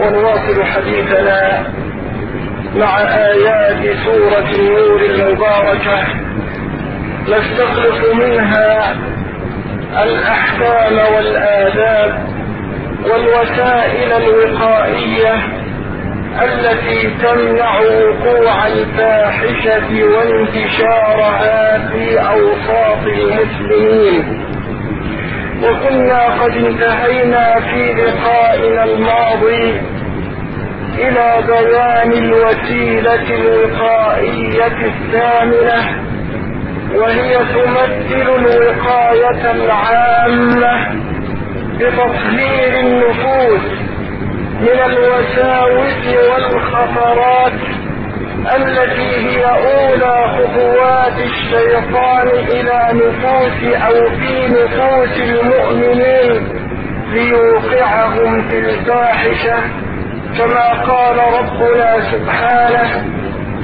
ونواصل حديثنا مع آيات سورة النور المباركة. نستخلص منها الأحكام والآداب والوسائل الوقائية التي تمنع وقوع الفاحشة وانتشارها في أوساط المسلمين. وكنا قد انتهينا في لقائنا الماضي إلى بيان الوسيلة الوقائية الثامنة وهي تمثل الوقاية العامة بتطهير النفوس من الوساوس والخطرات التي هي أولى خطوات الشيطان إلى نفوس أو في نفوس المؤمنين ليوقعهم في الفاحشة. كما قال ربنا سبحانه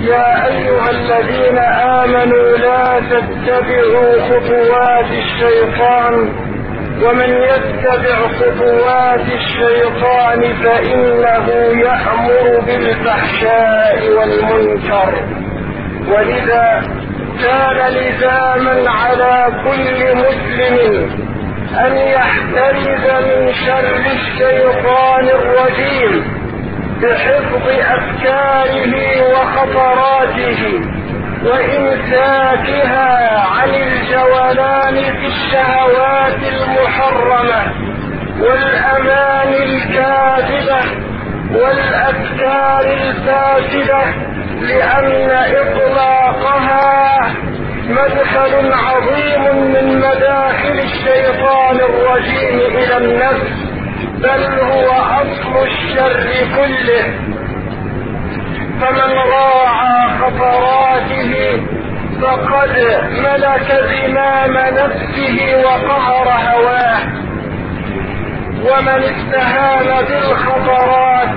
يا أيها الذين آمنوا لا تتبعوا خطوات الشيطان ومن يتبع خطوات الشيطان فإنه يأمر بالفحشاء والمنكر. ولذا كان لزاما على كل مسلم أن يحترز من شر الشيطان الرجيم بحفظ أفكاره وخطراته. وإمساكها عن الجولان في الشهوات المحرمة والأمان الكاذبة والأفكار الفاسدة لأن إطلاقها مدخل عظيم من مداخل الشيطان الرجيم إلى النفس بل هو أصل الشر كله. فمن راعى خطراته فقد ملك زمام نفسه وقهر هواه. ومن استهان بالخطرات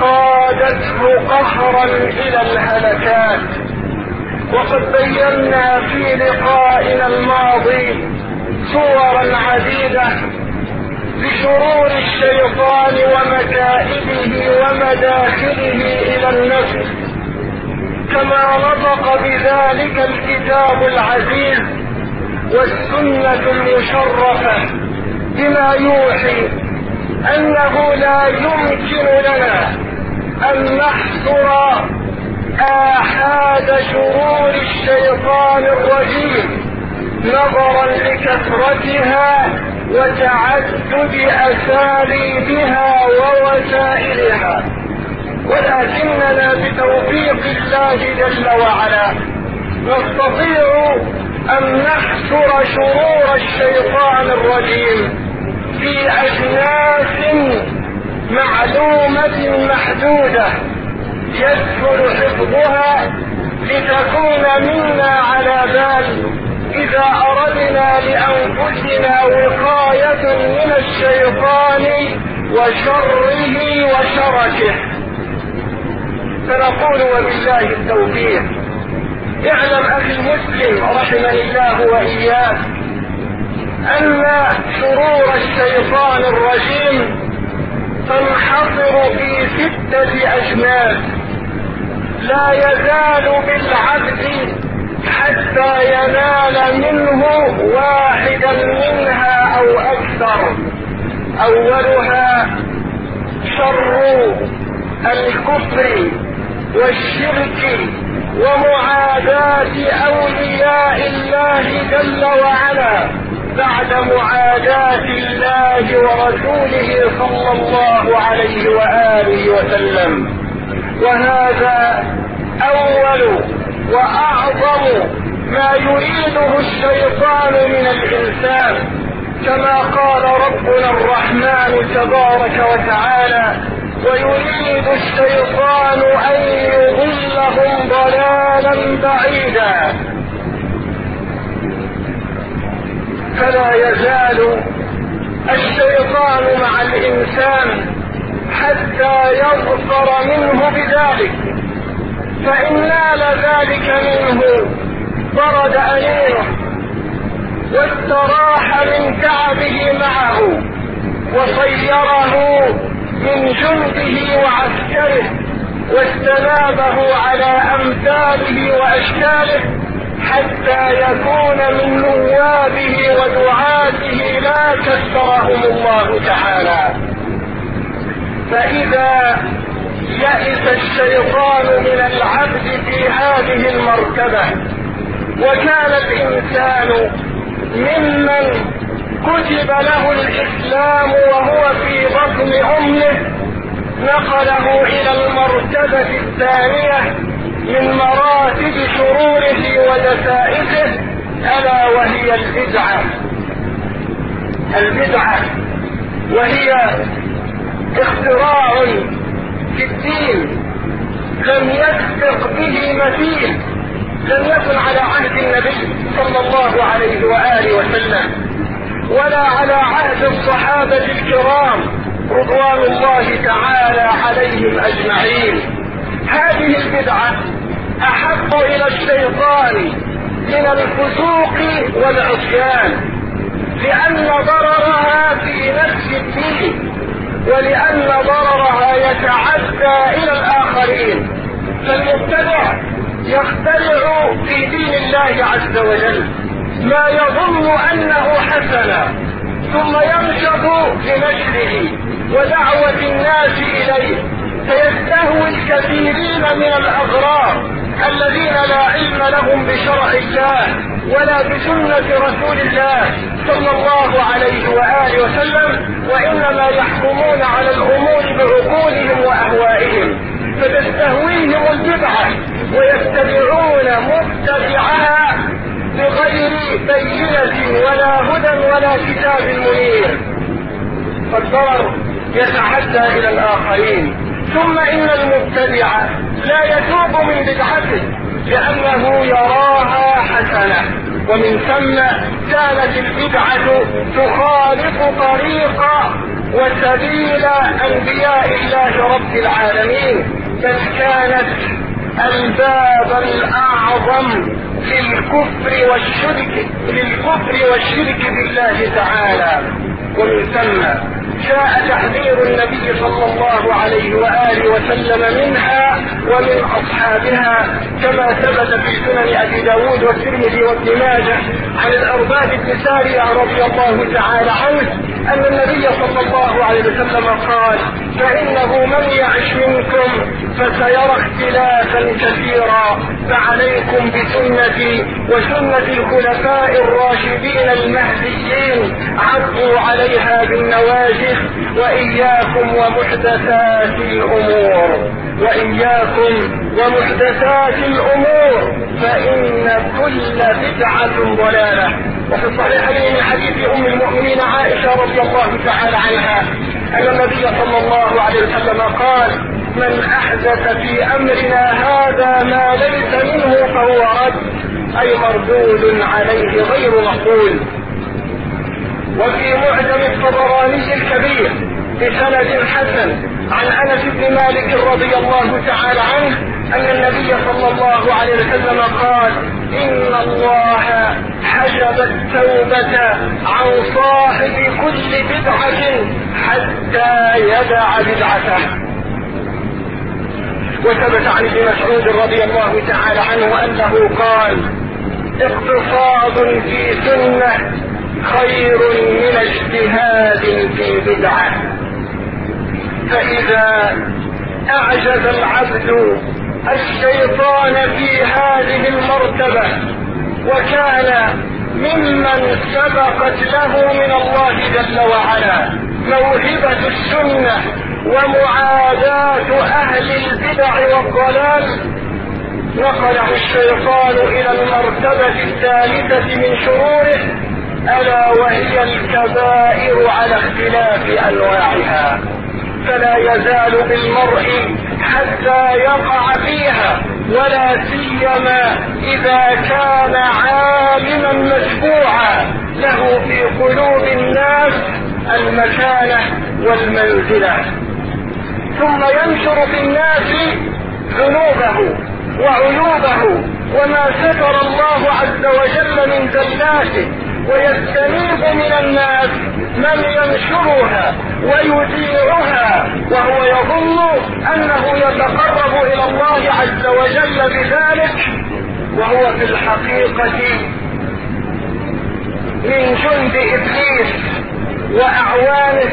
قادته قهرا إلى الهلكات. وقد بينا في لقائنا الماضي صورا عديدة بشرور الشيطان ومكائده ومداخله إلى النفس. كما نطق بذلك الكتاب العزيز والسنة المشرفة بما يوحي أنه لا يمكن لنا أن نحصر آحاد شرور الشيطان الرجيم نظرا لكثرتها وتعدد أساليبها ووسائلها. ولكننا بتوفيق الله جل وعلا نستطيع أن نحصر شرور الشيطان الرجيم في أجناس معلومة محدودة يسهل حفظها لتكون منا على بال إذا أردنا لأنفسنا وقاية من الشيطان وشره وشركه. فنقول وبالله التوفيق. اعلم أخي المسلم رحمني الله وإياك أن شرور الشيطان الرجيم تنحصر في ستة أجناس. لا يزال بالعبد حتى ينال منه واحدا منها أو أكثر. أولها شر الكفر والشرك ومعاداة أولياء الله جل وعلا بعد معاداة الله ورسوله صلى الله عليه وآله وسلم. وهذا أول وأعظم ما يريده الشيطان من الإنسان كما قال ربنا الرحمن تبارك وتعالى ويريد الشيطان أن يضلهم ضلالا بعيدا. فلا يزال الشيطان مع الإنسان حتى يظفر منه بذلك. فإن نال ذلك منه. برد أنينه واستراح من تعبه معه وصيره من جنده وعسكره واستنابه على أمثاله وأشكاله حتى يكون من نوابه ودعاته لا كثرهم الله تعالى. فإذا يئس الشيطان من العبد في هذه المرتبة. وكان الإنسان ممن كتب له الإسلام وهو في بطن أمه نقله إلى المرتبة الثانية من مراتب شروره ودسائسه ألا وهي البدعة. البدعة. وهي اختراع في الدين لم يسبق به مثيل. لم يكن على عهد النبي صلى الله عليه وآله وسلم. ولا على عهد الصحابة الكرام رضوان الله تعالى عليهم أجمعين. هذه البدعة أحب إلى الشيطان من الفسوق والعصيان لأن ضررها في نفس الدين. ولأن ضررها يتعدى إلى الآخرين. فالمبتدع يخترع في دين الله عز وجل ما يظن أنه حسنا ثم ينشط لنشره ودعوة الناس إليه. فيستهوي الكثيرين من الاغرار الذين لا علم لهم بشرع الله. ولا بسنة رسول الله صلى الله عليه وآله وسلم وإنما يحكمون على الأمور بعقولهم وأهوائهم فتستهويهم البدعة ويتبعون مبتدعها بغير بينة ولا هدى ولا كتاب منير. فالضرر يتعدى إلى الآخرين ثم إن المبتدع لا يتوب من بدعته. لأنه يراها حسنة. ومن ثم كانت البدعة تخالف طريق وسبيل أنبياء الله رب العالمين. بل كانت الباب الأعظم للكفر والشرك للكفر والشرك بالله تعالى. ومن ثم جاء تحذير النبي صلى الله عليه وآله وسلم منها ومن أصحابها كما ثبت في سنن أبي داود والترمذي وابن ماجه عن الأرباب بن سارية رضي الله تعالى عنه أن النبي صلى الله عليه وسلم قال فإنه من يعش منكم فسيرى اختلافا كثيرا فعليكم بسنتي وسنة الخلفاء الراشدين المهديين عضوا عليها بالنواجذ وإياكم ومحدثات الأمور. وإياكم ومحدثات الأمور. فإن كل بدعة ضلالة. وفي الصحيحين من حديث أم المؤمنين عائشة رضي الله تعالى عنها أن النبي صلى الله عليه وسلم قال من أحدث في أمرنا هذا ما ليس منه فهو رد. أي مردود عليه غير مقبول. وفي معجم الطبراني الكبير بسند حسن عن أنس بن مالك رضي الله تعالى عنه أن النبي صلى الله عليه وسلم قال إن الله حجب التوبة عن صاحب كل بدعة حتى يدع بدعته. وثبت عن ابن مسعود رضي الله تعالى عنه أنه قال اقتصاد في سنة خير من اجتهاد في بدعة. فإذا اعجز العبد الشيطان في هذه المرتبة وكان ممن سبقت له من الله جل وعلا موهبة السنة ومعاداة أهل البدع والضلال نقله الشيطان إلى المرتبة الثالثة من شروره ألا وهي الكبائر على اختلاف أنواعها فلا يزال بالمرء حتى يقع فيها ولا سيما إذا كان عالما مشفوعا له في قلوب الناس المكانة والمنزلة. ثم ينشر في الناس ذنوبه وعيوبه وما ستر الله عز وجل من زلاته ويستنيب من الناس من ينشرها ويذيعها وهو يظن أنه يتقرب إلى الله عز وجل بذلك وهو في الحقيقة من جند إبليس. وأعوانه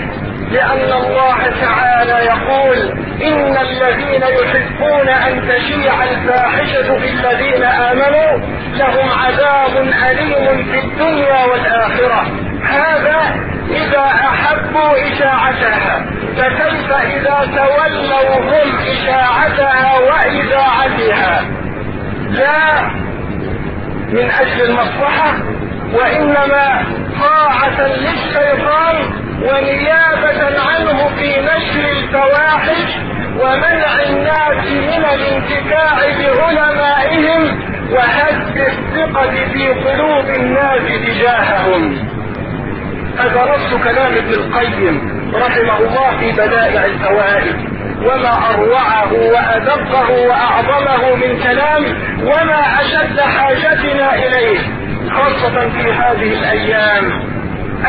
لأن الله تعالى يقول إن الذين يحبون أن تشيع الفاحشة في الذين آمنوا لهم عذاب أليم في الدنيا والآخرة. هذا إذا أحبوا إشاعتها فكيف إذا تولوا هم إشاعتها واذاعتها لا من أجل المصلحة وإنما طاعة للشيطان ونيابة عنه في نشر الفواحش ومنع الناس من الانتفاع بعلمائهم وهز الثقة في قلوب الناس تجاههم. هذا نص كلام ابن القيم رحمه الله في بدائع الفوائد وما أروعه وادقه وأعظمه من كلام وما أشد حاجتنا إليه. خاصة في هذه الأيام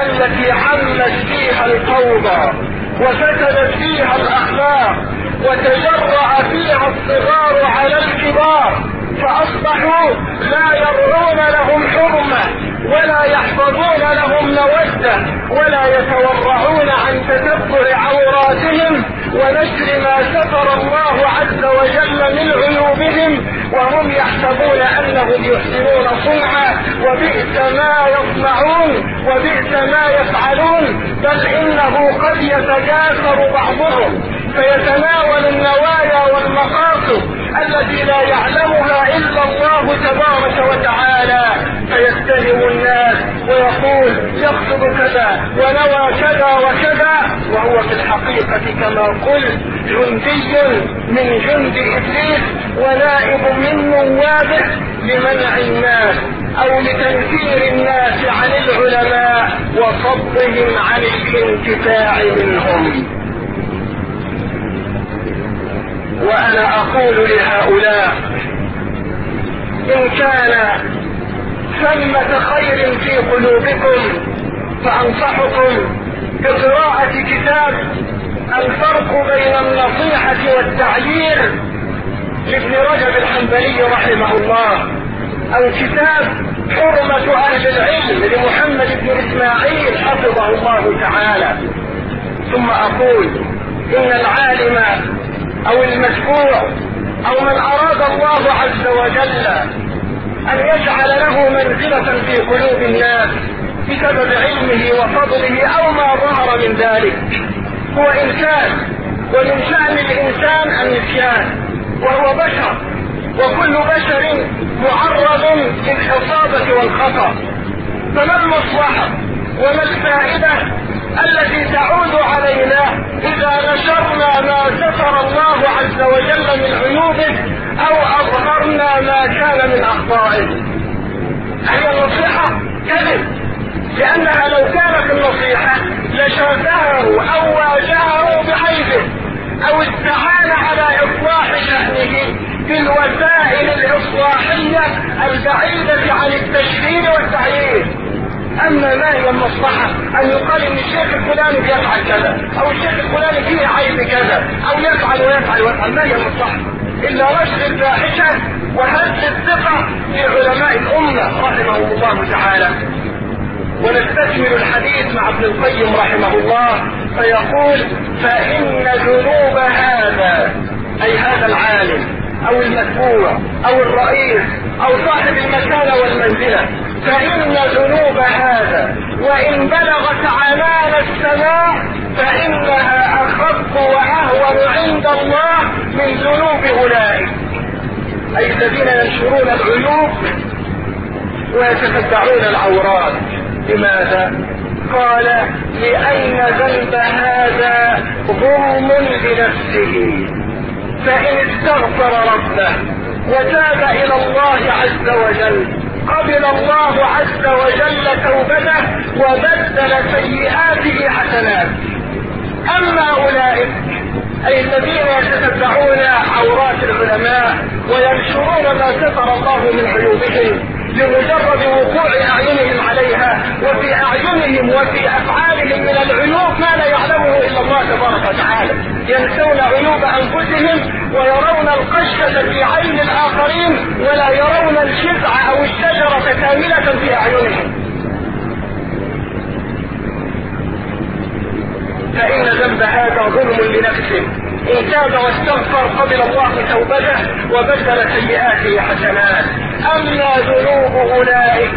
التي عمت فيها الفوضى وفسدت فيها الأخلاق وتجرأ فيها الصغار على الكبار فأصبحوا لا يرعون لهم حرمة. ولا يحفظون لهم مودة ولا يتورعون عن تتبع عوراتهم ونشر ما ستر الله عز وجل من عيوبهم وهم يحسبون أنهم يحسنون صنعا وبئس ما يصنعون وبئس ما يفعلون بل إنه قد يتجاسر بعضهم فيتناول النوايا والمقاصد التي لا يعلمها إلا الله تبارك وتعالى فيتهم الناس ويقول يقصد كذا ونوى كذا وكذا وهو في الحقيقة كما قلت جندي من جند إبليس ونائب من نوابه لمنع الناس أو لتنفير الناس عن العلماء وصدهم عن الانتفاع منهم. وأنا أقول لهؤلاء إن كان ثمة خير في قلوبكم فأنصحكم بقراءة كتاب الفرق بين النصيحة والتعيير لابن رجب الحنبلي رحمه الله أو كتاب حرمة أهل العلم لمحمد بن إسماعيل حفظه الله تعالى. ثم أقول إن العالم أو المشفوع أو من أراد الله عز وجل أن يجعل له منزلة في قلوب الناس بسبب علمه وفضله أو ما ظهر من ذلك. هو إنسان ومن شأن الإنسان النسيان وهو بشر. وكل بشر معرض للإصابة والخطأ. فما المصلحة وما الفائدة التي تعود علينا إذا نشرنا ما ستر الله عز وجل من عيوبه أو اظهرنا ما كان من اخطائه هي النصيحة كذب لأنها لو كانت النصيحة لشافهه أو واجهه بعيبه أو استعان على إصلاح شأنه بالوسائل الإصلاحية البعيدة عن التشهير والتعيين أما ما هي المصلحة؟ أن يقال إن الشيخ الفلاني بيفعل كذا أو الشيخ الفلاني فيه عيب كذا أو يفعل ويفعل ويفعل. ما هي المصلحة؟ الا نشر الفاحشة وهز الثقة في علماء الأمة رحمهم الله تعالى. ونستكمل الحديث مع ابن القيم رحمه الله فيقول فإن ذنوب هذا أي هذا العالم أو المتبوع أو الرئيس أو صاحب المكانة والمنزلة. فإن ذنوب هذا وإن بلغت عنان السماء فإنها أخف وأهون عند الله من ذنوب أولئك. أي الذين ينشرون العيوب ويتتبعون العورات لماذا؟ قال لأن ذنب هذا ظلم بنفسه فإن استغفر ربه وتاب إلى الله عز وجل قبل الله عز وجل توبته وبدل سيئاته حسنات. أما أولئك أي الذين يتتبعون عورات العلماء وينشرون ما ستر الله من عيوبهم لمجرد وقوع أعينهم عليها وفي أعينهم وفي أفعالهم من العيوب ما لا يعلمه إلا الله تبارك وتعالى. ينسون عيوب أنفسهم ويرون القشة في عين الآخرين ولا يرون الشفع أو الشجرة كاملة في أعينهم. فإن ذنب هذا ظلم لنفسه. ان تاب واستغفر قبل الله توبته وبدل سيئاته حسنات أما ذنوب أولئك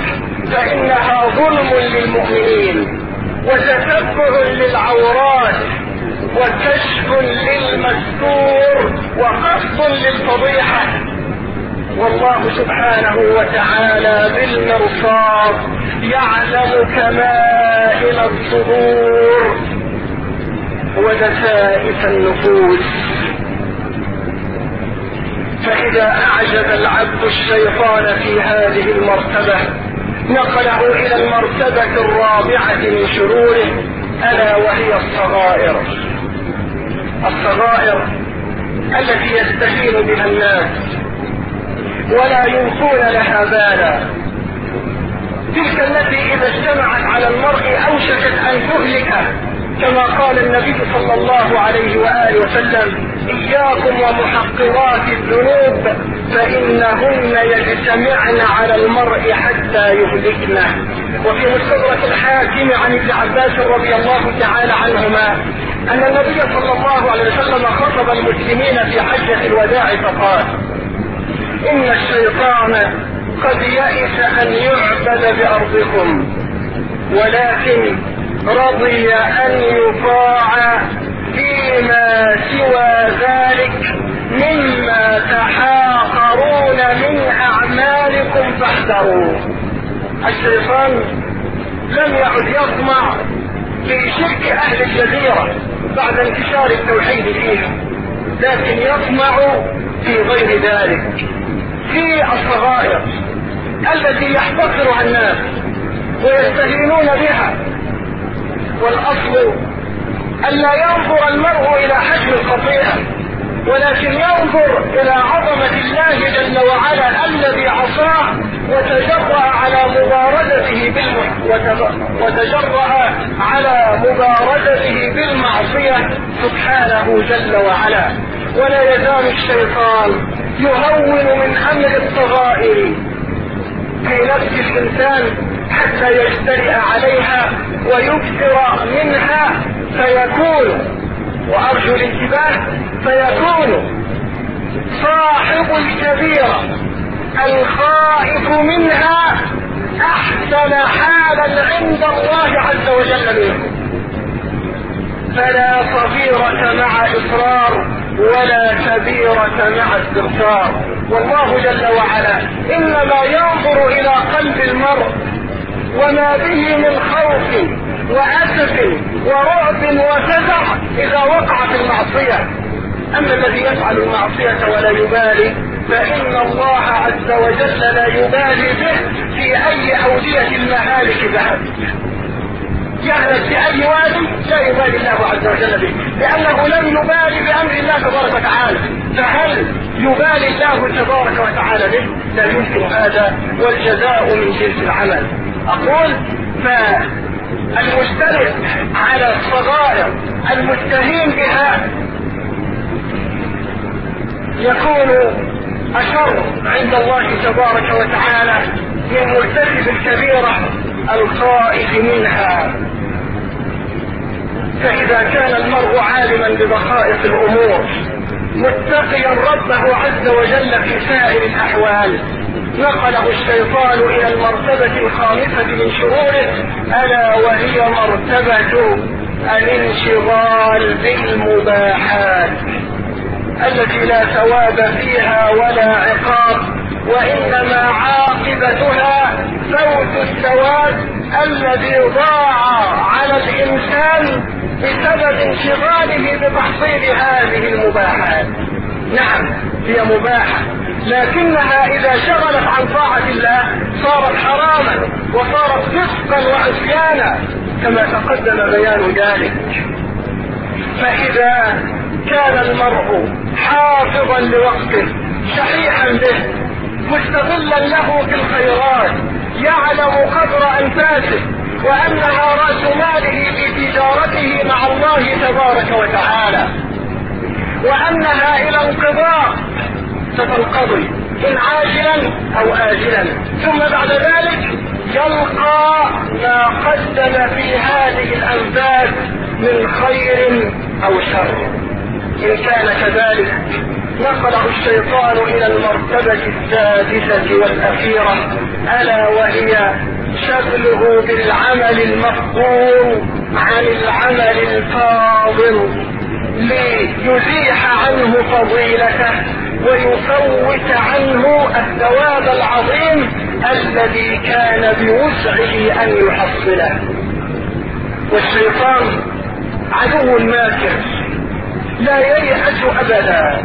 فإنها ظلم للمؤمنين وتتبع للعورات وكشف للمستور وقصد للفضيحة. والله سبحانه وتعالى بالمرصاد يعلم كمائن الصدور. ودسائس النفوس. فإذا أعجب العبد الشيطان في هذه المرتبة نقله إلى المرتبة الرابعة من شروره ألا وهي الصغائر. الصغائر التي يستهين بها الناس ولا يلقون لها بالا. تلك التي إذا اجتمعت على المرء أوشكت أن تهلكه. كما قال النبي صلى الله عليه وآله وسلم إياكم ومحقرات الذنوب فإنهن يجتمعن على المرء حتى يهلكنه. وفي مستدرك الحاكم عن ابن عباس رضي الله تعالى عنهما أن النبي صلى الله عليه وسلم خطب المسلمين في حجة الوداع فقال إن الشيطان قد يئس أن يعبد بأرضكم ولكن رضي أن يطاع فيما سوى ذلك مما تحاقرون من أعمالكم فاحذروا. الشيطان لم يعد يطمع في شرك أهل الجزيرة بعد انتشار التوحيد فيها لكن يطمع في غير ذلك. في الصغائر التي يحتقرها الناس ويستهينون بها والأصل الا ينظر المرء إلى حجم الخطيئة ولكن ينظر إلى عظمة الله جل وعلا الذي عصاه وتجرأ على مبارزته. وتجرأ على مبارزته بالمعصية سبحانه جل وعلا ولا يزال الشيطان يهون من أمر الصغائر في نفس الإنسان حتى يجترئ عليها ويكثر منها فيكون. وأرجو الانتباه فيكون. صاحب الكبيرة الخائف منها أحسن حالا عند الله عز وجل منه. فلا صغيرة مع إصرار ولا كبيرة مع استغفار. والله جل وعلا إنما ينظر إلى قلب المرء وما به من خوف واسف ورعب وفزع إذا وقع في المعصية. أما الذي يفعل المعصية ولا يبالي فإن الله عز وجل لا يبالي به في أي أودية المهالك ذهب. يهلك في اي وادي لا يبالي الله عز وجل به لأنه لم يبالي بأمر الله تبارك وتعالى. فهل يبالي الله تبارك وتعالى به؟ لا يمكن هذا والجزاء من جنس العمل. أقول فالمجترئ على الصغائر المستهين بها يكون أشر عند الله تبارك وتعالى من مرتكب الكبيرة الخائف منها. فإذا كان المرء عالما بدقائق الأمور متقيا ربه عز وجل في سائر الأحوال نقله الشيطان إلى المرتبة الخامسة من شروره. ألا وهي مرتبة الانشغال بالمباحات التي لا ثواب فيها ولا عقاب وإنما عاقبتها فوت الثواب الذي ضاع على الإنسان بسبب انشغاله بتحصيل هذه المباحات. نعم هي مباحة. لكنها إذا شغلت عن طاعة الله صارت حراما وصارت فسقا وعصيانا كما تقدم بيان ذلك. فإذا كان المرء حافظا لوقته شحيحا به مستغلا له في الخيرات يعلم قدر أنفاسه وأنها رأس ماله في تجارته مع الله تبارك وتعالى. ستنقضي إن عاجلا أو آجلا. ثم بعد ذلك يلقى ما قدم في هذه الأنفاس من خير أو شر. إن كان كذلك نقله الشيطان إلى المرتبة السادسة والأخيرة ألا وهي شغله بالعمل المفضول عن العمل الفاضل. ليزيح عنه فضيلته ويفوت عنه الثواب العظيم الذي كان بوسعه أن يحصله. والشيطان عدو ماكر لا ييأس أبدا.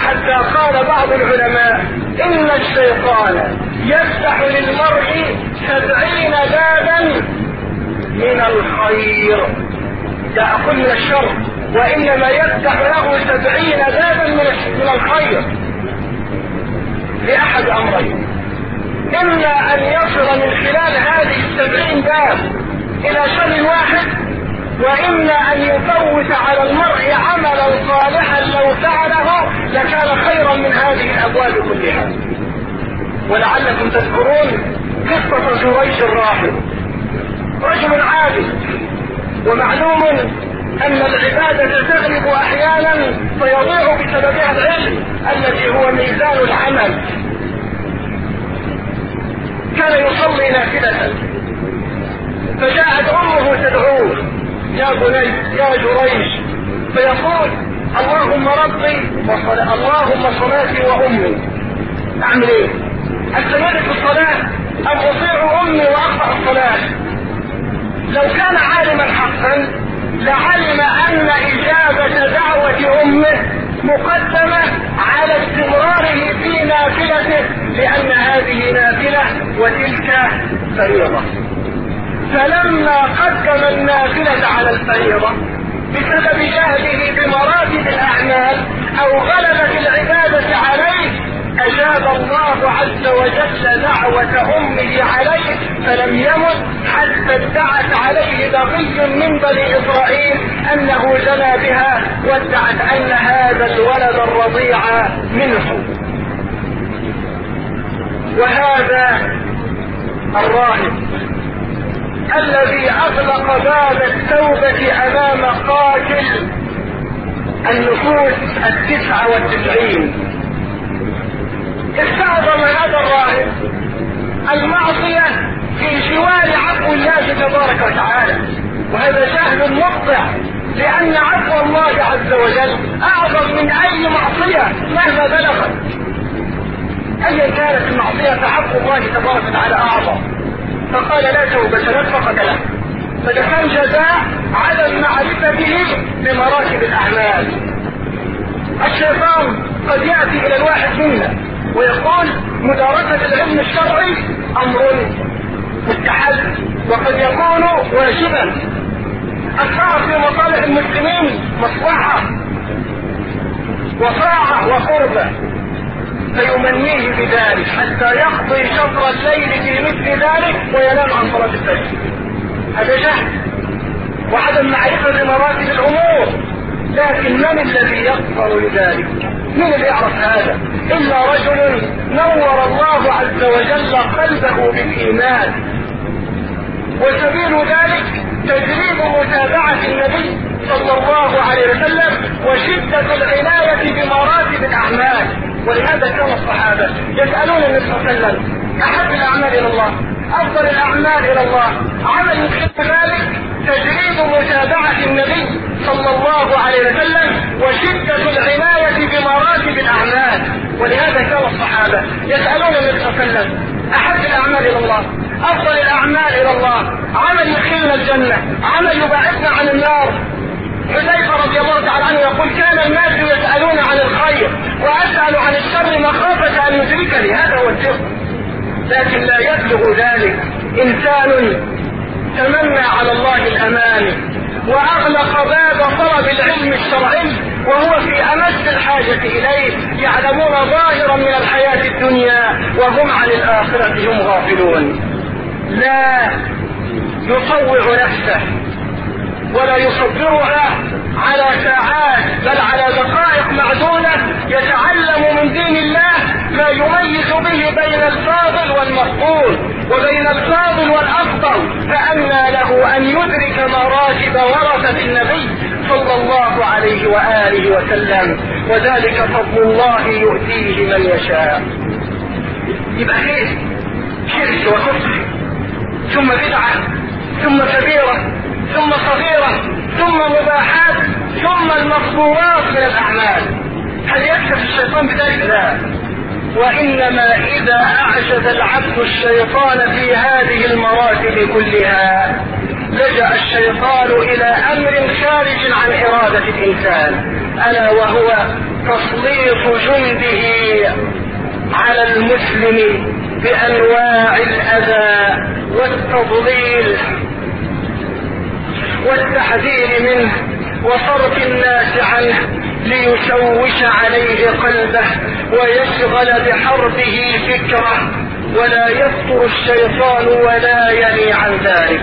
حتى قال بعض العلماء إن الشيطان يفتح للمرء سبعين بابا من الخير. يأكل الشر. وإنما يفتح له سبعين بابا من الخير لأحد أمرين. إما أن يصل من خلال هذه السبعين باب إلى شر واحد وإما أن يفوت على المرء عملا صالحا لو فعله لكان خيرا من هذه الأبواب كلها. ولعلكم تذكرون قصة جريج الراحل. رجل عابد ومعلوم أن العبادة تغلب أحيانا فيضيع بسببها العلم الذي هو ميزان العمل. كان يصلي نافلة. فجاءت أمه تدعوه يا بني يا جريج. فيقول اللهم ربي وصلاة اللهم صلاتي وأمي. أعمل إيه؟ أستمر في الصلاة؟ أم أطيع أمي وأقطع الصلاة؟ لو كان عالما حقا لعلم أن إجابة دعوة أمه مقدمة على استمراره في نافلته لأن هذه نافلة وتلك فريضة. فلما قدم النافلة على الفريضة بسبب جهله بمراتب الأعمال أو غلبة العبادة عليه أجاب الله عز وجل دعوة أمه عليه فلم يمت حتى ادعت عليه بقي من بني إسرائيل أنه زنى بها وادعت أن هذا الولد الرضيع منه. وهذا الراهب الذي أغلق باب التوبة أمام قاتل النفوس التسعة والتسعين. استعظم هذا الراهب المعصية في جوار عفو الله تبارك وتعالى. وهذا جهل مقطع لأن عفو الله عز وجل أعظم من أي معصية مهما بلغت. أيا كانت المعصية فعفو الله تبارك وتعالى أعظم. فقال لا توبة لك فقتله فده كان جزاء عدم معرفته بمراتب الأعمال. الشيطان قد يأتي إلى الواحد منا. ويقول مدارسة العلم الشرعي أمر مستحب وقد يكون واجبا. السعر في مصالح المسلمين مصلحة وطاعة وقربة. فيمنيه بذلك حتى يقضي شطر الليل في مثل ذلك وينام عن صلاة الفجر. هذا جهل وعدم معرفة مراتب الأمور لكن من الذي يقبل لذلك؟ من اللي يعرف هذا؟ إلا رجل نور الله عز وجل قلبه بالإيمان. وسبيل ذلك تجريب متابعة النبي صلى الله عليه وسلم وشدة العناية بمراتب الأعمال. ولهذا كان الصحابة يسألون النبي صلى الله عليه وسلم أحب الأعمال إلى الله؟ أفضل الأعمال إلى الله. عمل يحب ذلك تجريد متابعة النبي صلى الله عليه وسلم وشدة العناية بمراتب الأعمال. ولهذا كان الصحابة يسألون النبي صلى الله عليه وسلم أحب الأعمال إلى الله؟ أفضل الأعمال إلى الله؟ عمل يدخلنا الجنة؟ عمل يبعدنا عن النار؟ حذيفة رضي الله تعالى عنه يقول كان الناس يسألون عن الخير وأسأل عن الشر مخافة أن يدركني. هذا هو السر لكن لا يبلغ ذلك. إنسان تمنى على الله الأمان وأغلق باب طلب العلم الشرعي وهو في أمس الحاجة إليه يعلمون ظاهرا من الحياة الدنيا وهم عن الآخرة هم غافلون. لا يطوع نفسه. ولا يصبرها على ساعات بل على دقائق معدودة يتعلم من دين الله ما يميز به بين الفاضل والمفضول وبين الفاضل والأفضل فأنى له أن يدرك مراتب ورثة النبي صلى الله عليه وآله وسلم وذلك فضل الله يؤتيه من يشاء. يبقى خير شرك وكفر ثم بدعة ثم كبيرة. ثم صغيرة ثم مباحات ثم المقبورات من الأعمال. هل يكتفي الشيطان بذلك؟ لا. وإنما إذا أعجز العبد الشيطان في هذه المراتب كلها لجأ الشيطان إلى أمر خارج عن إرادة الإنسان ألا وهو تسليط جنده على المسلم بأنواع الأذى والتضليل. والتحذير منه وصرف الناس عنه ليشوش عليه قلبه ويشغل بحربه فكره ولا يفتر الشيطان ولا يلي عن ذلك.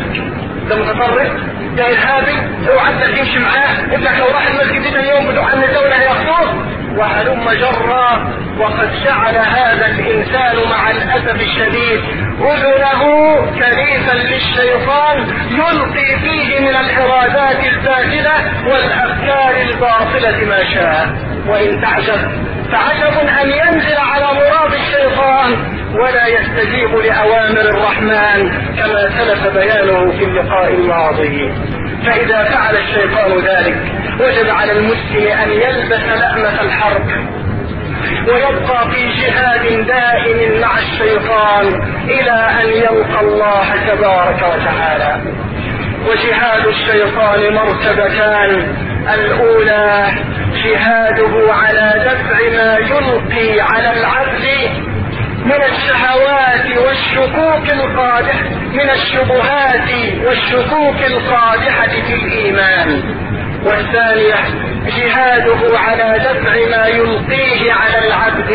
ده متطرف ده إرهابي اوعى تمشي معاه ابنك لو راح المسجد اليوم بتوع الدولة هياخدوه وهلم جرا وقد جعل هذا الإنسان مع الاسف الشديد. أذنه كنيسا للشيطان يلقي فيه من الارادات الفاسده والأفكار الباطلة ما شاء. وإن تعجب فعجب أن ينزل على مراد الشيطان ولا يستجيب لأوامر الرحمن كما سلف بيانه في اللقاء الماضي. فإذا فعل الشيطان ذلك وجب على المسلم أن يلبس لأمة الحرب ويبقى في جهاد دائم مع الشيطان إلى أن يلقى الله تبارك وتعالى. وجهاد الشيطان مرتبتان الأولى جهاده على دفع ما يلقي على العبد من الشهوات والشكوك القادحة من الشبهات والشكوك القادحة في الإيمان. والثانية جهاده على دفع ما يلقيه على العبد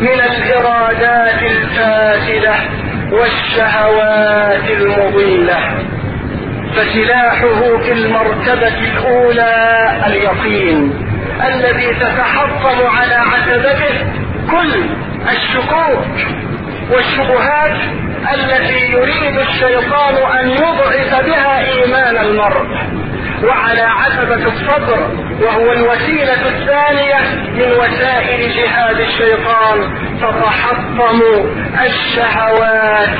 من الإرادات الفاسدة والشهوات المضلة. فسلاحه في المرتبة الأولى اليقين الذي تتحطم على عتبته كل الشكوك والشبهات التي يريد الشيطان أن يضعف بها إيمان المرء. وعلى عتبة الصبر وهو الوسيلة الثانية من وسائل جهاد الشيطان تتحطم الشهوات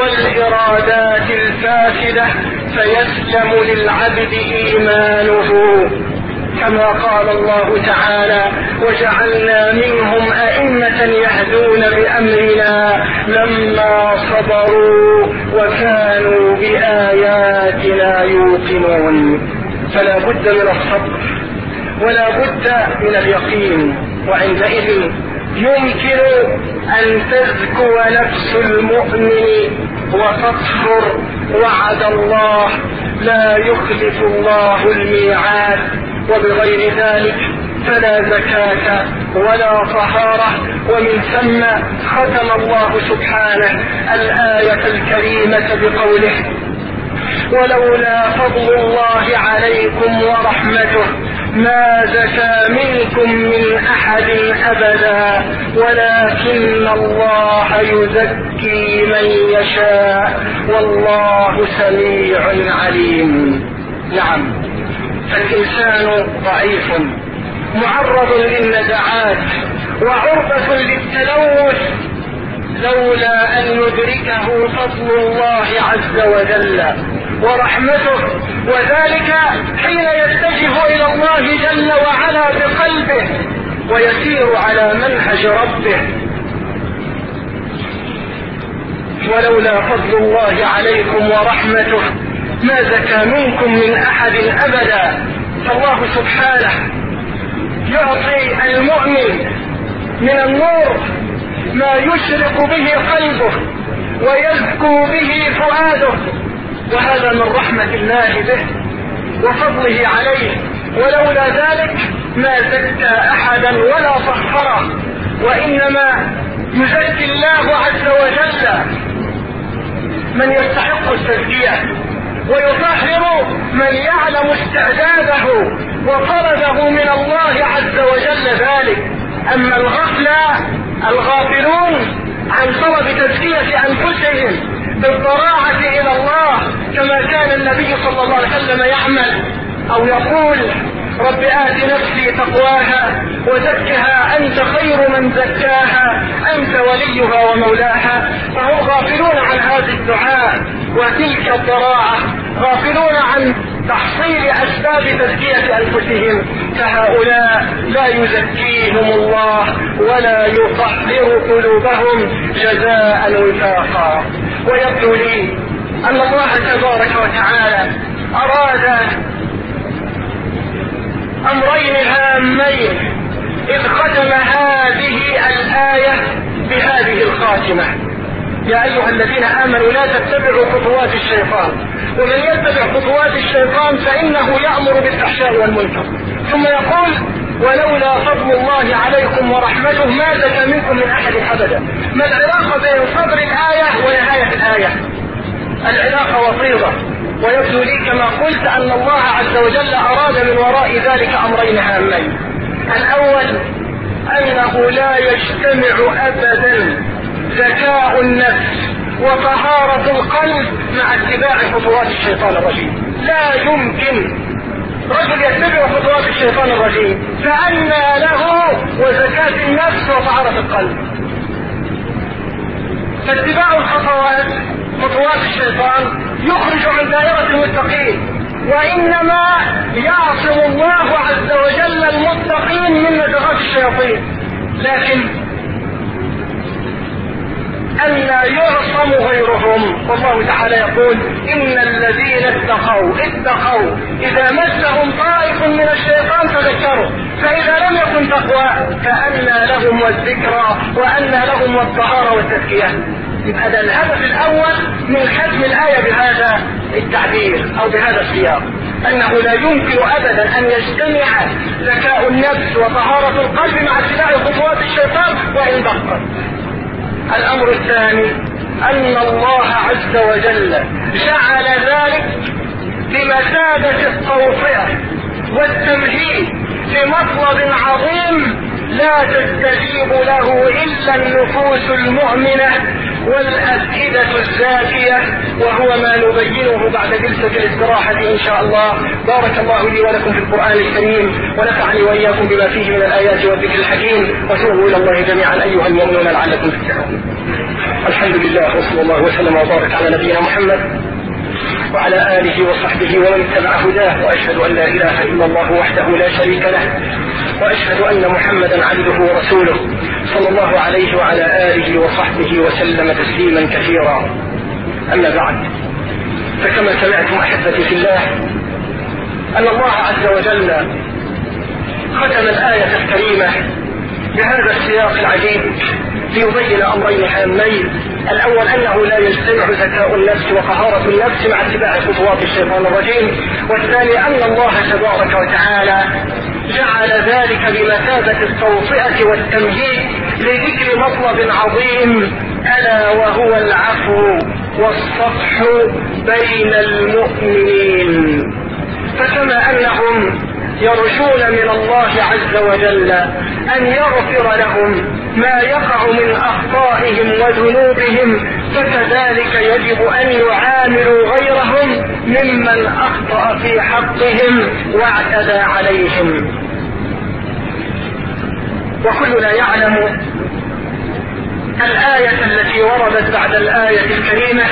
والإرادات الفاسدة فيسلم للعبد إيمانه. كما قال الله تعالى وجعلنا منهم أئمة يهدون بأمرنا لما صبروا وكانوا بآياتنا يوقنون. فلا بد من الصبر ولا بد من اليقين. وعندئذ يمكن أن تزكو نفس المؤمن وتطهر وعد الله لا يخلف الله الميعاد. وبغير ذلك فلا زكاة ولا طهارة. ومن ثم ختم الله سبحانه الآية الكريمة بقوله ولولا فضل الله عليكم ورحمته ما زكى منكم من أحد أبدا ولكن الله يزكي من يشاء. والله سميع عليم. نعم. فالانسان ضعيف. معرض للنزعات وعرضة للتلوث لولا أن يدركه فضل الله عز وجل ورحمته. وذلك حين يتجه إلى الله جل وعلا بقلبه ويسير على منهج ربه. ولولا فضل الله عليكم ورحمته ما زكى منكم من أحد أبدا. فالله سبحانه يعطي المؤمن من النور ما يشرق به قلبه ويزكو به فؤاده. وهذا من رحمة الله به وفضله عليه. ولولا ذلك ما زكى أحدا ولا طهره وإنما يزكي الله عز وجل من يستحق التزكية. ويطهر من يعلم استعداده وطلبه من الله عز وجل ذلك. أما الغفلة الغافلون عن طلب تزكية أنفسهم بالضراعة إلى الله كما كان النبي صلى الله عليه وسلم يعمل. أو يقول رب آت نفسي تقواها وزكها أنت خير من زكاها أنت وليها ومولاها. فهم غافلون عن هذا الدعاء وتلك الضراعة غافلون عن تحصيل أسباب تزكية أنفسهم. فهؤلاء لا يزكيهم الله ولا يطهر قلوبهم جزاء وفاقا. ويبدو لي أن الله تبارك وتعالى أراد أمرين هامين إذ ختم هذه الآية بهذه الخاتمة. يا أيها الذين آمنوا لا تتبعوا خطوات الشيطان. ومن يتبع خطوات الشيطان فإنه يأمر بالفحشاء والمنكر. ثم يقول ولولا فضل الله عليكم ورحمته ما زكى منكم من أحد أبدا. ما العلاقه بين صدر الآية ونهاية الآية؟ العلاقه وطيده ويبدو لي كما قلت أن الله عز وجل أراد من وراء ذلك أمرين هامين. الأول أنه لا يجتمع ابدا ذكاء النفس وطهارة القلب مع اتباع خطوات الشيطان الرجيم. لا يمكن رجل يتبع خطوات الشيطان الرجيم فأنى له وزكاة النفس وطهارة القلب. فاتباع الخطوات خطوات الشيطان يخرج عن دائرة المتقين. وإنما يعصم الله عز وجل المتقين من نزغات الشياطين. لكن ألا يعصم غيرهم. والله تعالى يقول إن الذين اتقوا اتقوا. إذا مسهم طائف من الشيطان تذكروا. فإذا لم يكن تقوى فأنى لهم الذكرى وأنى لهم الطهارة والتزكية. يبقى ده الهدف الأول من ختم الآية بهذا التعبير أو بهذا السياق. أنه لا يمكن ابدا أن يجتمع ذكاء النفس وطهارة القلب مع اتباع خطوات الشيطان وإن دقت الأمر الثاني أن الله عز وجل جعل ذلك بمثابة التوطئه والتمهيد لمطلب عظيم لا تستجيب له إلا النفوس المؤمنة والأفئدة الزاكية وهو ما نبينه بعد جلسة الاستراحة إن شاء الله. بارك الله لي ولكم في القرآن الكريم ونفعني وإياكم بما فيه من الآيات والذكر الحكيم. وتوبوا إلى الله جميعا أيها المؤمنون لعلكم تفلحون. الحمد لله وصلى الله وسلم وبارك على نبينا محمد. وعلى آله وصحبه ومن اتبع هداه وأشهد أن لا إله إلا الله وحده لا شريك له وأشهد أن محمدا عبده ورسوله صلى الله عليه وعلى آله وصحبه وسلم تسليما كثيرا. أما بعد فكما سمعتم أحبتي في الله أن الله عز وجل ختم الآية الكريمة بهذا السياق العجيب ليبين امرين هامين الأول أنه لا يجتمع ذكاء النفس وطهارة النفس مع اتباع خطوات الشيطان الرجيم. والثاني أن الله تبارك وتعالى جعل ذلك بمثابة التوطئة والتمهيد لذكر مطلب عظيم. ألا وهو العفو والصفح بين المؤمنين. فكما أنهم يرجون من الله عز وجل أن يغفر لهم ما يقع من أخطائهم وذنوبهم فكذلك يجب أن يعاملوا غيرهم ممن أخطأ في حقهم واعتدى عليهم. وكلنا يعلم الآية التي وردت بعد الآية الكريمة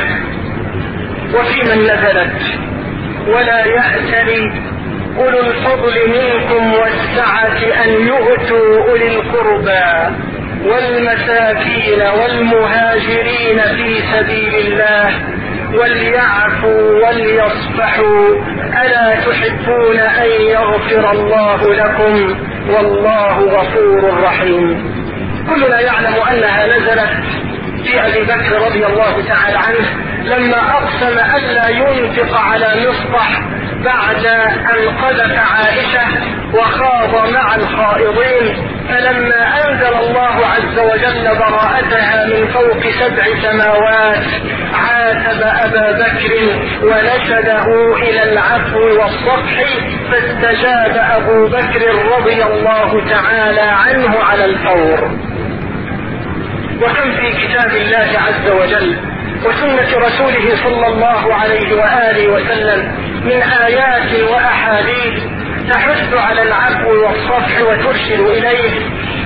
وفي من نزلت ولا يأتل أولو الفضل منكم والسعة أن يؤتوا أولي القربى. والمساكين والمهاجرين في سبيل الله وليعفوا وليصفحوا. ألا تحبون أن يغفر الله لكم؟ والله غفور رحيم. كلنا يعلم أنها نزلت في أبي بكر رضي الله تعالى عنه لما أقسم ألا ينفق على مصطح بعد أن قذف عائشة وخاض مع الخائضين. فلما أنزل الله عز وجل براءتها من فوق سبع سماوات عاتب أبا بكر ونشده إلى العفو والصفح فاستجاب أبو بكر رضي الله تعالى عنه على الفور. وكم في كتاب الله عز وجل وسنة رسوله صلى الله عليه وآله وسلم من آيات وأحاديث تحث على العفو والصفح وترشد إليه.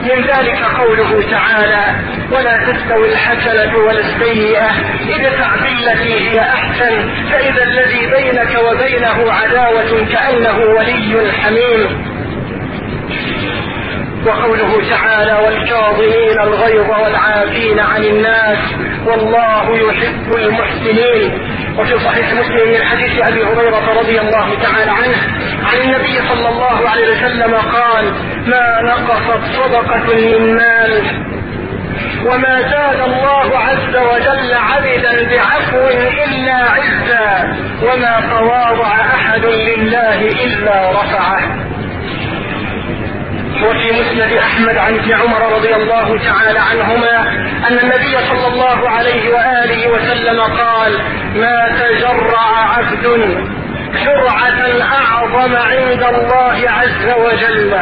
من ذلك قوله تعالى ولا تستوي الحسنة ولا السيئة ادفع بالتي هي أحسن فإذا الذي بينك وبينه عداوة كأنه ولي حميم. وقوله تعالى والكاظمين الغيظ والعافين عن الناس والله يحب المحسنين. وفي صحيح مسلم من حديث أبي هريرة رضي الله تعالى عنه عن النبي صلى الله عليه وسلم قال ما نقصت صدقة من مال وما زاد الله عز وجل عبدا بعفو إلا عزا وما تواضع احد لله الا رفعه وفي مسند أحمد عن ابن عمر رضي الله تعالى عنهما أن النبي صلى الله عليه وآله وسلم قال ما تجرع عبد جرعة أعظم عند الله عز وجل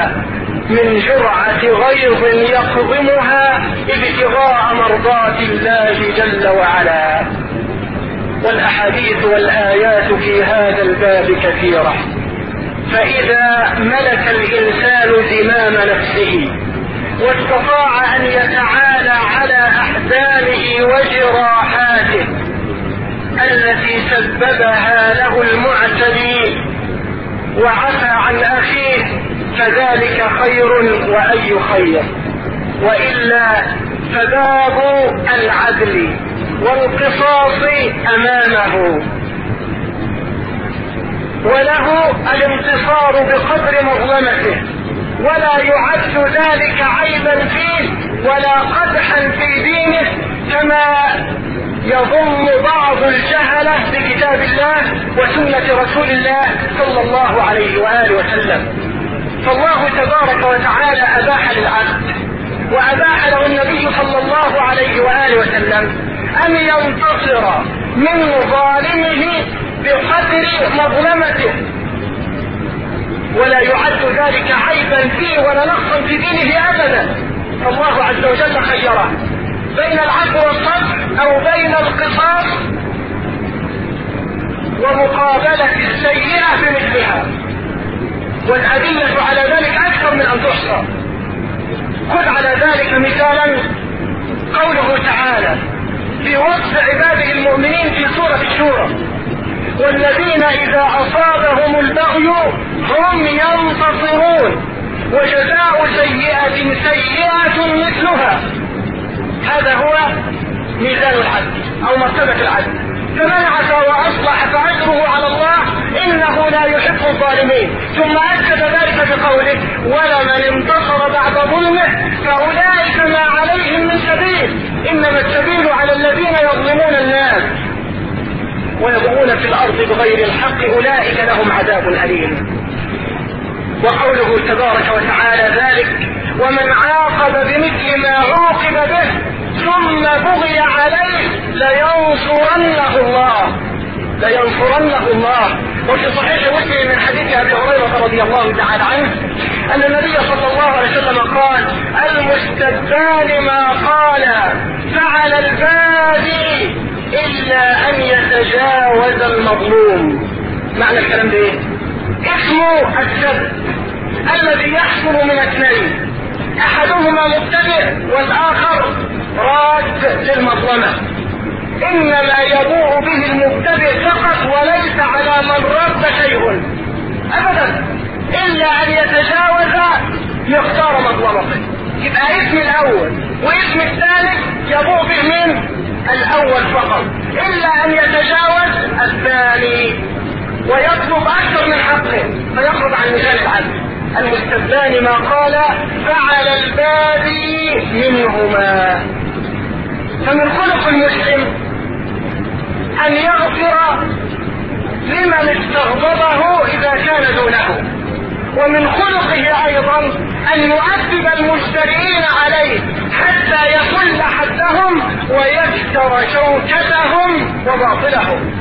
من جرعة غيظ يقضمها ابتغاء مرضات الله جل وعلا. والأحاديث والآيات في هذا الباب كثيرة. فإذا ملك الإنسان زمام نفسه واستطاع أن يتعالى على أحزانه وجراحاته التي سببها له المعتدي وعفى عن أخيه فذلك خير وأي خير. وإلا فباب العدل والقصاص أمامه. وله الانتصار بقدر مظلمته. ولا يعد ذلك عيبا فيه ولا قدحا في دينه كما يظن بعض الجهلة بكتاب الله وسنة رسول الله صلى الله عليه وآله وسلم. فالله تبارك وتعالى أباح للعبد وأباح له النبي صلى الله عليه وآله وسلم أن ينتصر من ظالمه بقدر مظلمته. ولا يعد ذلك عيبا فيه ولا نقصا في دينه ابدا. فالله عز وجل خيره. بين العفو والصبر أو بين القصاص ومقابلة السيئة بمثلها. والأدلة على ذلك أكثر من أن تحصى. خذ على ذلك مثالا قوله تعالى في وصف عباده المؤمنين في سورة الشورى. والذين إذا أصابهم البغي هم ينتصرون. وجزاء سيئة سيئة مثلها. هذا هو ميزان العدل أو مرتبة العدل. فمن عفا وأصلح فأجره على الله إنه لا يحب الظالمين. ثم أكد ذلك بقوله ولمن انتصر بعد ظلمه فأولئك ما عليهم من سبيل. إنما السبيل على الذين يظلمون الناس. ويبغون في الأرض بغير الحق أولئك لهم عذاب أليم. وقوله تبارك وتعالى ذلك ومن عاقب بمثل ما عوقب به ثم بغي عليه لينصرنه الله. لينصرنه الله. وفي صحيح مسلم من حديث أبي هريرة رضي الله تعالى عنه أن النبي صلى الله عليه وسلم قال المستبان ما قال فعل البادي إلا أن يتجاوز المظلوم. معنى الكلام ده إيه؟ اسمه السب الذي يحصل من اثنين. أحدهما مبتدئ والآخر راد للمظلمة. إنما يبوء به المبتدئ فقط وليس على من رد شيء. ابدا. إلا أن يتجاوز يختار مظلمته يبقى اسم الأول واسم الثالث يبوء به من الأول فقط. إلا أن يتجاوز الثاني ويطلب أكثر من حقه فيخرج عن ميزان العدل. المستبان ما قال فعل البادي منهما. فمن خلق المسلم أن يغفر لمن استغضبه إذا كان دونه. ومن خلقه أيضا أن يؤدب المشترين عليه حتى يقل حدهم ويكسر شوكتهم وباطلهم.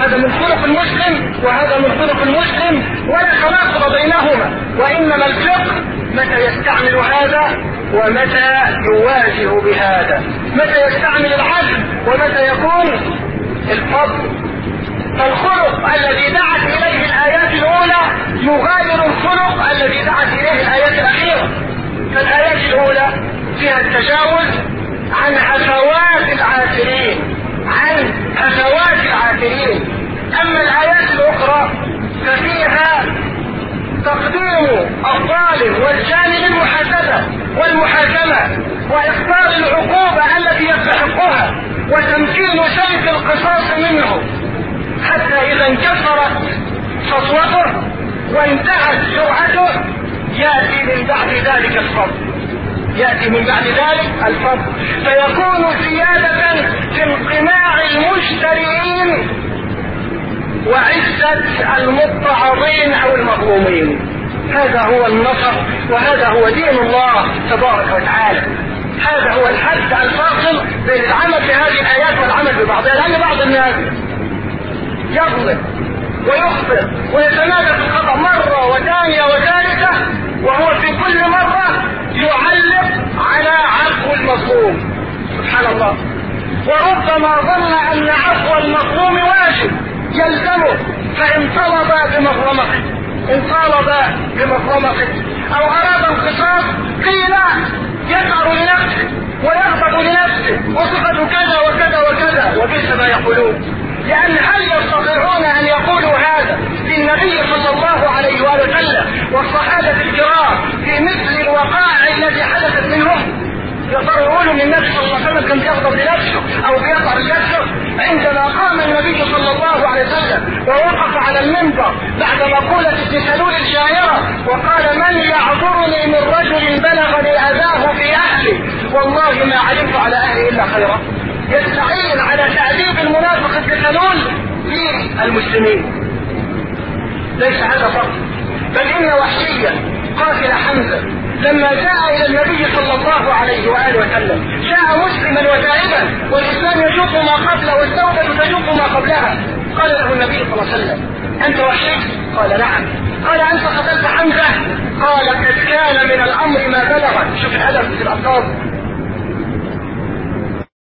هذا من خلق المسلم وهذا من خلق المسلم ولا تناقض بينهما وإنما الفقه متى يستعمل هذا ومتى يواجه بهذا. متى يستعمل العدل ومتى يكون الفضل فالخلق الذي دعت إليه الآيات الأولى يغادر الخلق الذي دعت إليه الآيات الأخيرة. فالآيات الأولى فيها التجاوز عن هفوات العاثرين عن هفوات العاثرين أما الآيات الأخرى ففيها تقديم الظالم والجاني للمحاسبه والمحاكمة واختار العقوبة التي يستحقها وتمكين سلب القصاص منه. حتى إذا انكسرت سطوته وانتهت سرعته يأتي من بعد ذلك الفضل يأتي من بعد ذلك الفضل فيكون زيادة في انقماع المشترين وعزة المضطهدين أو المظلومين. هذا هو النصر وهذا هو دين الله تبارك وتعالى. هذا هو الحد الفاصل بين العمل بهذه الايات والعمل ببعضها لأن بعض الناس يظلم ويخطئ ويتنادى في الخطأ مرة وثانية وثالثة وهو في كل مرة يعلق على عفو المظلوم سبحان الله. وربما ظن أن عفو المظلوم واجب يلزمه فإن طلب بمظلمته إن طالب بمظلمته أو أراد القصاص قيل يشعر لنفسه ويغضب لنفسه وصفة كذا وكذا وكذا وبئس ما يقولون. لأن هل يستطيعون أن يقولوا هذا للنبي صلى الله عليه وآله وسلم والصحابة الكرام في مثل الوقائع التي حدثت منهم؟ يقولوا ان النبي صلى الله عليه وسلم كان بيغضب لنفسه أو بيطعن لنفسه. عندما قام النبي صلى الله عليه وسلم ووقف على المنبر بعد مقولة ابن سلول الشاعرة وقال من يعذرني من رجل بلغني أذاه في أهلي والله ما علمت على أهلي إلا خيرا. يستعين على تعذيب المنافق سلول للمسلمين ليس هذا فقط بل إن وحشيا قاتل حمزة لما جاء إلى النبي صلى الله عليه وآله وسلم. جاء مسلما وتائبا والإسلام يجوب ما قبله والتوبة تجوب ما قبلها. قال له النبي صلى الله عليه وسلم أنت وحشي قال نعم. قال أنت قتلت حمزة؟ قال قد كان من الأمر ما بلغ. شوف الادب في الالفاظ